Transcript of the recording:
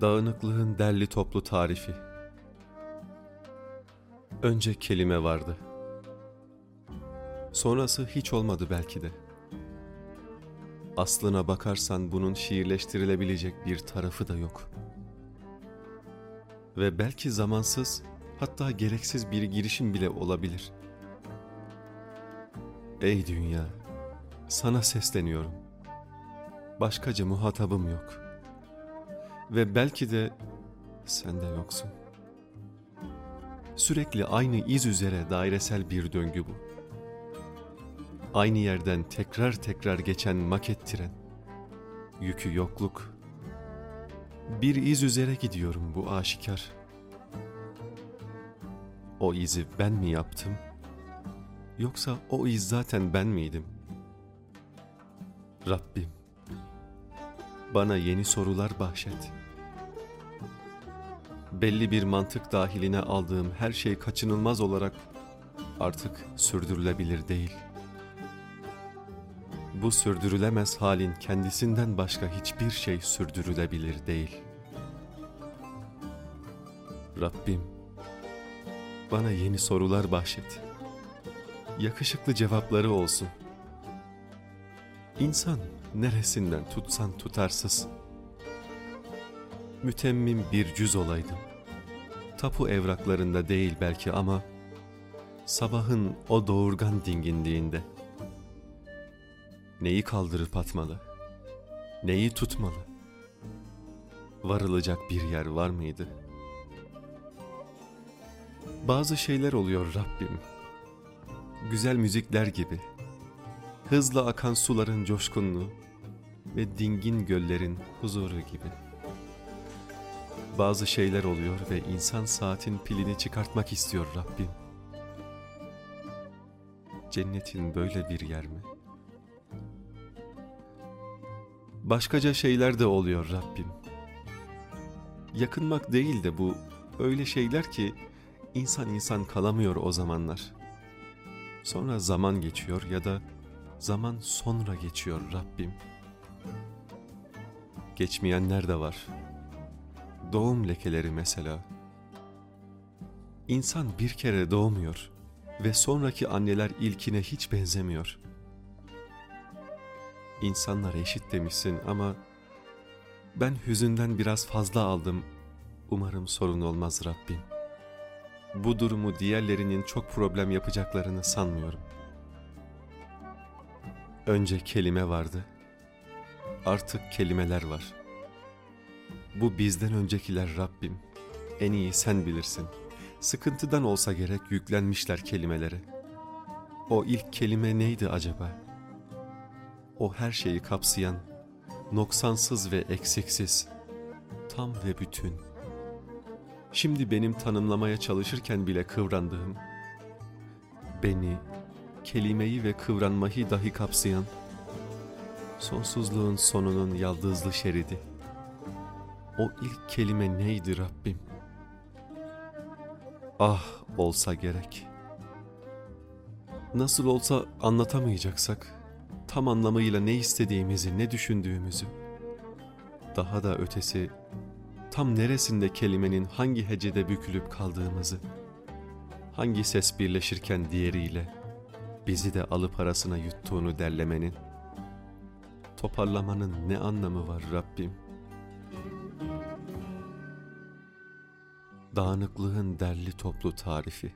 Dağınıklığın derli toplu tarifi. Önce kelime vardı. Sonrası hiç olmadı belki de. Aslına bakarsan bunun şiirleştirilebilecek bir tarafı da yok. Ve belki zamansız, hatta gereksiz bir girişim bile olabilir. Ey dünya, sana sesleniyorum. Başkaca muhatabım yok.'' Ve belki de sen de yoksun. Sürekli aynı iz üzere dairesel bir döngü bu. Aynı yerden tekrar tekrar geçen maket tren. Yükü yokluk. Bir iz üzere gidiyorum bu aşikar. O izi ben mi yaptım? Yoksa o iz zaten ben miydim? Rabbim, bana yeni sorular bahşet.'' Belli bir mantık dahiline aldığım her şey kaçınılmaz olarak artık sürdürülebilir değil. Bu sürdürülemez halin kendisinden başka hiçbir şey sürdürülebilir değil. Rabbim, bana yeni sorular bahşet. Yakışıklı cevapları olsun. İnsan neresinden tutsan tutarsız. Mütemmim bir cüz olaydım tapu evraklarında değil belki ama sabahın o doğurgan dinginliğinde neyi kaldırıp atmalı, neyi tutmalı, varılacak bir yer var mıydı? Bazı şeyler oluyor Rabbim, güzel müzikler gibi, hızla akan suların coşkunluğu ve dingin göllerin huzuru gibi.'' Bazı şeyler oluyor ve insan saatin pilini çıkartmak istiyor Rabbim. Cennetin böyle bir yer mi? Başkaca şeyler de oluyor Rabbim. Yakınmak değil de bu öyle şeyler ki insan insan kalamıyor o zamanlar. Sonra zaman geçiyor ya da zaman sonra geçiyor Rabbim. Geçmeyenler de var doğum lekeleri mesela. İnsan bir kere doğmuyor ve sonraki anneler ilkine hiç benzemiyor. İnsanlar eşit demişsin ama ben hüzünden biraz fazla aldım. Umarım sorun olmaz Rabbim. Bu durumu diğerlerinin çok problem yapacaklarını sanmıyorum. Önce kelime vardı. Artık kelimeler var.'' Bu bizden öncekiler Rabbim. En iyi sen bilirsin. Sıkıntıdan olsa gerek yüklenmişler kelimelere. O ilk kelime neydi acaba? O her şeyi kapsayan, noksansız ve eksiksiz, tam ve bütün. Şimdi benim tanımlamaya çalışırken bile kıvrandığım, beni, kelimeyi ve kıvranmayı dahi kapsayan, sonsuzluğun sonunun yaldızlı şeridi. O ilk kelime neydi Rabbim? Ah olsa gerek. Nasıl olsa anlatamayacaksak, tam anlamıyla ne istediğimizi, ne düşündüğümüzü, daha da ötesi, tam neresinde kelimenin hangi hecede bükülüp kaldığımızı, hangi ses birleşirken diğeriyle, bizi de alıp arasına yuttuğunu derlemenin, toparlamanın ne anlamı var Rabbim?'' Dağınıklığın derli toplu tarifi